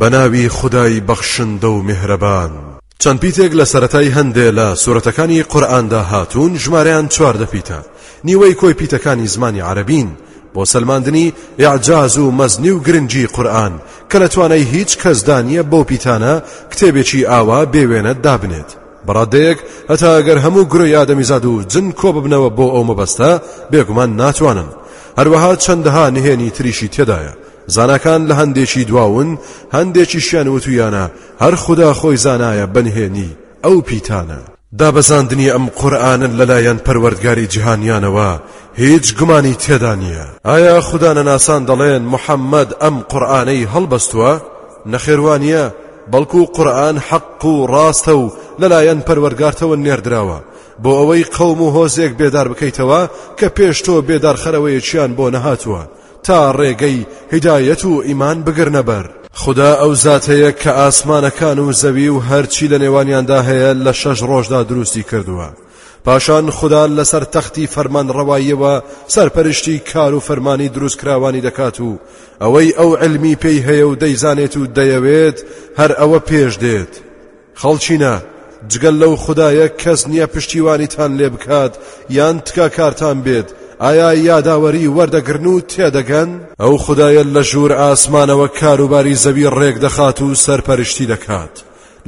بە ناوی خودای بەخشندە و میهرەبان. چەند پیتێک لە سەرەتای هەندێ لە سورەتەکانی قورئاندا هاتوون ژمارەیان چواردە پیتە، نیوەی کۆی پیتەکانی زمانی عەرەبین، بۆ سەلماندنی ئیعجاز و مەزنی و گرنگی قورئان کە لە توانای هیچ کەسدا نییە بەو پیتانە کتێبێکی ئاوا بێ وێنە دابنێت. بە ڕادەیەک هەتا گەر هەموو گرۆی ئادەمیزاد و جن کۆببنەوە بۆ ئەو مەبەستە بێگومان ناتوانن. هەروەها چەندەها نهێنی تریشی تێدایە. زاناکان لە هەندێکی دواون، هەندێکیشیان وتویانە هەر خودا خۆی زانایە بە نهێنی ئەو پیتانە. دابەزاندنی ئەم قورئانە لەلایەن پەروەردگاری جیهانیانەوە هیچ گومانی تێدا نییە. ئایا خودانەناسان دەڵێن محەممەد ئەم قورئانەی هەڵبەستووە؟ نەخێر وا نییە، بەڵکو قورئان حەق و ڕاستە و لەلایەن پەروەرگارتەوە نێردراوە، بۆ ئەوەی قەوم و هۆزێک بێدار بکەیتەوە کە پێش تۆ بێدارخەرەوەیەکیان بۆ نەهاتووە، تا ڕێگەی هیدایەت و ئیمان بگرنە بەر. خودا ئەو زاتەیە کە ئاسمانەکان و زەوی و هەرچی لە نێوانیاندا هەیە لە شەش ڕۆژدا دروستی کردووە. پاشان خودا لەسەر تەختی فەرمانڕەواییەوە سەرپەرشتی کار و فەرمانی دروستکراوانی دەکات و ئەوەی ئەو عیلمی پێی هەیە و دەیزانێت و دەیەوێت هەر ئەوە پێش دێت. خەڵکینە، جگە لەو خودایە کەس نییە پشتیوانیتان لێ بکات یان تکاکارتان بێت، ئایا یاداوەری وەردەگرن و تێدەگەن؟ ئەو خودایە لە ژوور ئاسمانەوە کاروباری زەوی ڕێک دەخات و سەرپەرشتی دەکات،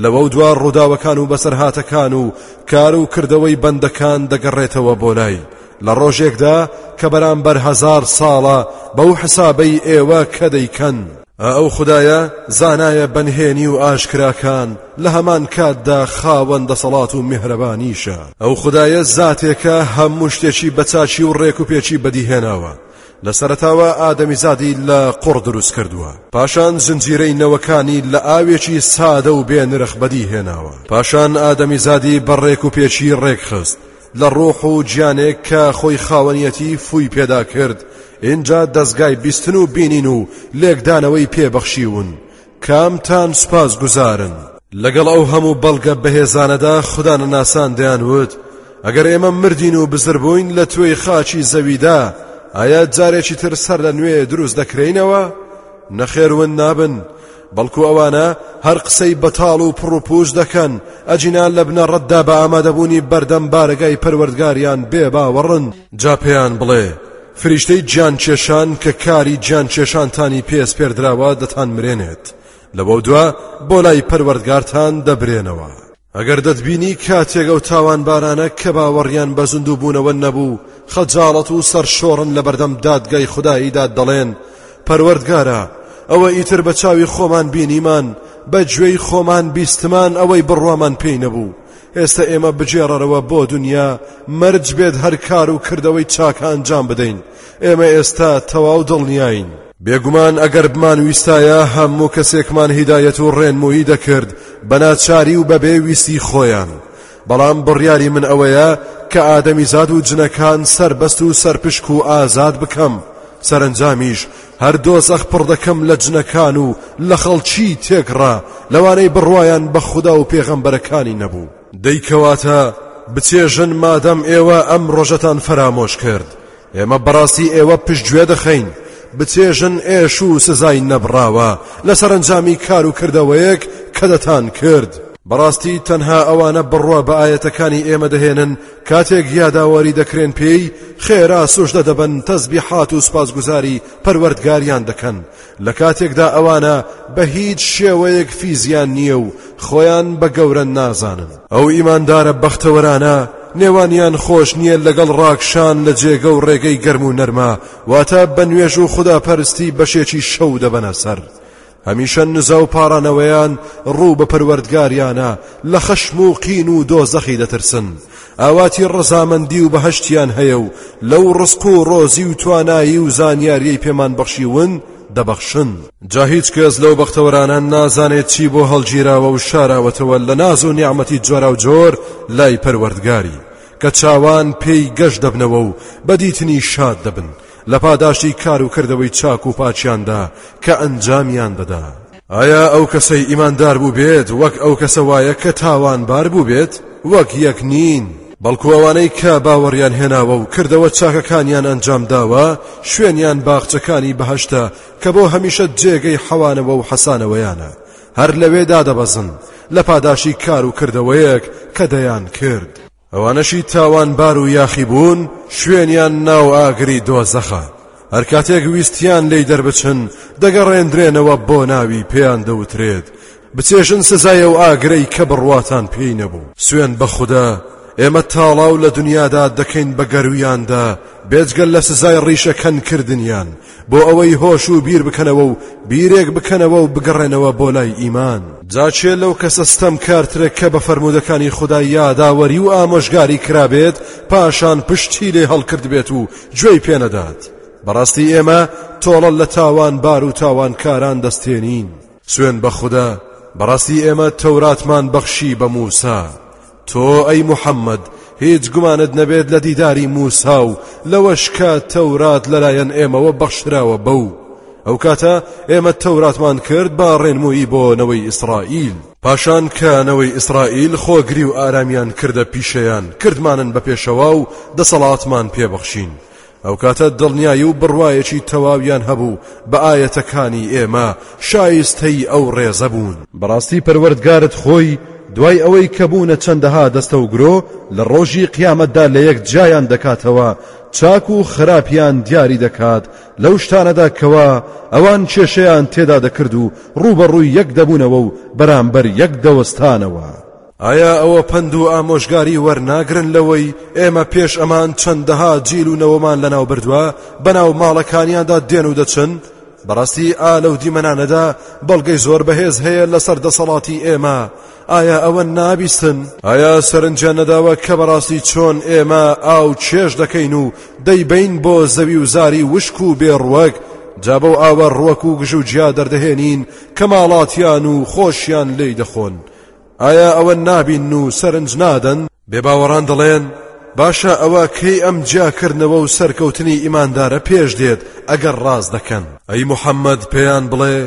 لەوەودوا ڕووداوەکان و بەسەرهاتەکان و کار و کردەوەی بەندەکان دەگەڕێتەوە بۆ لای، لە ڕۆژێکدا کە بەرامبەر هەزار ساڵە، بەو حسابەی ئێوە کە دەیکەن. ئا ئەو خودایە زانایە بە نهێنی و ئاشکراکان لە هەمان کاتدا خاوەن دەسەڵات و میهرەبانیشە ئەو خودایە زاتێکە هەموو شتێکی بە چاچی و ڕێک و پێچی بەدیهێناوە لە سەرتاوە ئادەمیزادی لە قڕ دروست کردووە پاشان زنجیرەی نەوەکانی لە ئاوێکی سادە و بێ نرخ بەدی هێناوە پاشان ئادەمیزادی بە ڕێک و پێچی ڕێکخست لە ڕوح و گیانێک کە خۆی خاوەنیەتی فوی پێدا کرد ئینجا دەستگای بیستن و بینین و لێکدانەوەی پێبەخشیون کامتان سوپاس گوزارن لەگەڵ ئەو هەموو بەڵگە بەهێزانەدا خودانەناسان دەیان وت ئەگەر ئێمە مردین و بزر بووین لە توێی خاچی زەویدا ئایا جارێکی تر سەر لە نوێ دروست دەکرینەوە نەخێرون نابن بەڵکو ئەوانە هەر قسەی بەتاڵ و پڕ و پوش دەکەن ئەجینا لە بنەڕەتدا بە ئامادەبوونی بەردەم بارەگای پەروەردگاریان بێ باوەڕن جا پێیان بڵێ فریشتەی گیان کێشان کە کاری گیان کێشانتانی پێسپێردراوە دەتان مرێنێت لەوە دوا بۆ لای پەروەردگارتان دەبرێنەوە ئەگەر دەتبینی کاتێک ئەو تاوانبارانە کە باوەڕیان بە زیندووبوونەوە نەبوو خەجاڵەت و سەرشۆڕن لە بەردەم دادگای خوداییدا دەڵێن پەروەردگارە ئەوە ئیتر بە چاوی خۆمان بینیمان بە گوێی خۆمان بیستمان ئەوەی بڕوامان پێی نەبوو ئێستا ئێمە بگێڕەرەوە بۆ دنیا مەرج بێت هەر کار و کردەوەی چاکە ئەنجام بدەین ئێمە ئێستا تەواو دڵنیاین. بێگومان ئەگەر بمانویستایە هەموو کەسێکمان هیدایەت و ڕێنموویی دەکرد بە ناچاری و بەبێ ویستی خۆیان بەڵام بڕیاری من ئەوەیە کە ئادەمیزاد و جنەکان سەربەست و سەرپشک و ئازاد بکەم سەرنجامیش هەر دۆزەخ پڕ دەکەم لە جنەکان و لە خەڵکی تێکڕا لەوانەی بڕوایان بە خودا و پێغەمبەرەکانی نەبوو دەی کەواتە بچێژن مادەم ئێوە ئەم ڕۆژەتان فەرامۆش کرد ئێمە بەڕاستی ئێوە پشتگوێ دەخەین بچێژن ئێش و سزای نەبڕاوە لە سەرنجامی کار و کردەوەیەک کە دەتان کرد بەڕاستی تەنها ئەوانە بڕوە بە ئاەتەکانی ئێمە دەهێنن کاتێک یاداوەری دەکرێن پێی خێرا سوشدە دەبن تەزبیحات و سپاسگوزاری پەروەردگاریان دەکەن لە کاتێکدا ئەوانە بە هیچ شێوەیەک فیزیان نییە و خۆیان بە گەورە نازانن. ئەو ئیماندارە بەختەوەرانە نێوانیان خۆش نییە لەگەڵ ڕاکشان لە جێگە و ڕێگەی گەرم و نەرما، واتە بە نوێژ و خوداپەرستی بەشێکی شەو دەبەنە سەر. هەمیشە نزا و پاڕانەوەیان ڕوو بە پەروەردگاریانە، لە خەشم و قین و دۆزەخی دەترسن. ئاواتی ڕەزامەندی و بەهەشتیان هەیە و لەو ڕزق و ڕۆزی و توانایی و زانیاریەی پێمان بەخشیون دەبەخشن، جا هیچ کەس لەو بەختەوەرانە نازانێت چی بۆ هەڵگیراوە و شاراوەتەوە لە ناز و نیعمەتی جۆراوجۆر لای پەروەردگاری کە چاوان پێی گەش دەبنەوە و بە دیتنی شاد دەبن لە پاداشتی کار و کردەوەی چاک و پاکیاندا کە ئەنجامیان دەدات. ئایا ئەو کەسەی ئیماندار بوو بێت وەک ئەو کەسە وایە کە تاوانبار بوو بێت وەک یەک نین بەڵکو ئەوانەی کە باوەڕیان هێناوە و کردەوە چاکەکانیان ئەنجام داوە شوێنیان باخچەکانی بەهشتە کە بۆ هەمیشە جێگەی حەوانەوە و حەسانەوەیانە هەر لەوێدا دەبەزن لە پاداشی کار و کردەوەیەک کە دەیان کرد ئەوانەشی تاوانبار و یاخی بوون شوێنیان ناو ئاگری دۆزەخە هەر کاتێک ویستیان لی دەربچن دەگەڕێندرێنەوە بۆ ناوی پێیان دەوترێت بچێژن سزایە و ئاگرەی کە بڕواتان پێی نەبوو سوێن بە خوددا ئێمە تاڵاو لە دنیادا دەکەین بە گەرویاندا بێجگەل لە سزای ڕیشەکەن کردنیان بۆ ئەوەی هۆش و بیر بکەنەوە و بیرێک بکەنەوە و بگەڕێنەوە بۆ لای ئیمان جاچێ لەو کەسە ستەم کارترە کە بە فەرمودەکانی خدا یاداوەری و ئامۆژگاری کرابێت پاشان پشتی لێ هەڵکرد بێت و گوێی پێنەدات بەڕاستی ئێمە تۆڵە لە تاوان بار و تاوانکاران دەستێنین سوێن بە خوددا بەڕاستی ئێمە تەوراتمان بەخشی بە موسا تۆ ئەی محەممەد هیچ گومانت نەبێت لە دیداری موسا و لەوەش کە تەورات لەلایەن ئێمەوە بەخشراوە بە و ئەو کاتە ئێمە تەوراتمان کرد بە ڕێنمویی بۆ نەوەی ئیسرائیل پاشان کە نەوەی ئیسرائیل خۆگری و ئارامیان کردە پیشەیان کردمانن بە پێشەوا و دەسەڵاتمان پێبەخشین ئەوکاتە دڵنیایی و بڕوایەکی تەواویان هەبوو بە ئایەتەکانی ئێمە شایستەی ئەو ڕێزە بوون. بەڕاستی پەروەردگارت خۆی دوای ئەوەی کە بوونە چەندەها دەستە و گرۆ لە ڕۆژی قیامەتدا لە یەک جیایان دەکاتەوە چاک و خراپیان دیاری دەکات لەو شتانەدا کەوا ئەوان کێشەیان تێدا دەکرد و ڕووبەڕووی یەک دەبوونەوە و بەرامبەر یەک دەوەستانەوە. ئایا ئەوە پەند و ئامۆژگاری وەرناگرن لەوەی ئێمە پێش ئەمان چەندەها جیل و نەوەمان لەناو بردووە بەناو ماڵەکانیاندا دێن و دەچن بەڕاستی ئالە و دیمەنانەدا بەڵگەی زۆر بەهێز هەیە لەسەر دەسەڵاتی ئێمە ئایا ئەوە نابیستن ئایا سەرنجیان نەداوە کە بەڕاستی چۆن ئێمە ئاو چێش دەکەین و دەیبین بۆ زەوی و زاری وشک و بێڕوەک جا بەو ئاوە ڕوەک و گژ و جیا دەردەهێنین کە ماڵاتیان و خۆشیان لی دەخۆن ئایا ئەوە نابین و سەرنج نادەن؟ بێباوەڕان دەڵێن باشە ئەوە کەی ئەم جیاکردنەوە و سەرکەوتنی ئیماندارە پێش دێت ئەگەر ڕاز دەکەن ئەی محەممەد پێیان بڵێ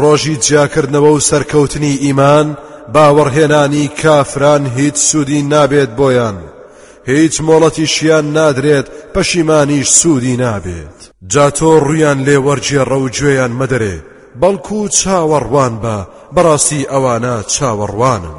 ڕۆژی جیاکردنەوە و سەرکەوتنی ئیمان باوەڕهێنانی کافران هیچ سوودی نابێت بۆیان هیچ مۆڵەتیشیان نادرێت پەشیمانیش سوودی نابێت جا تۆ ڕویان لێ وەرجێڕە و گوێیان مەدەرێ بەڵکو چاوەڕوان بە، بەڕاستی ئەوانە چاوەڕوانن.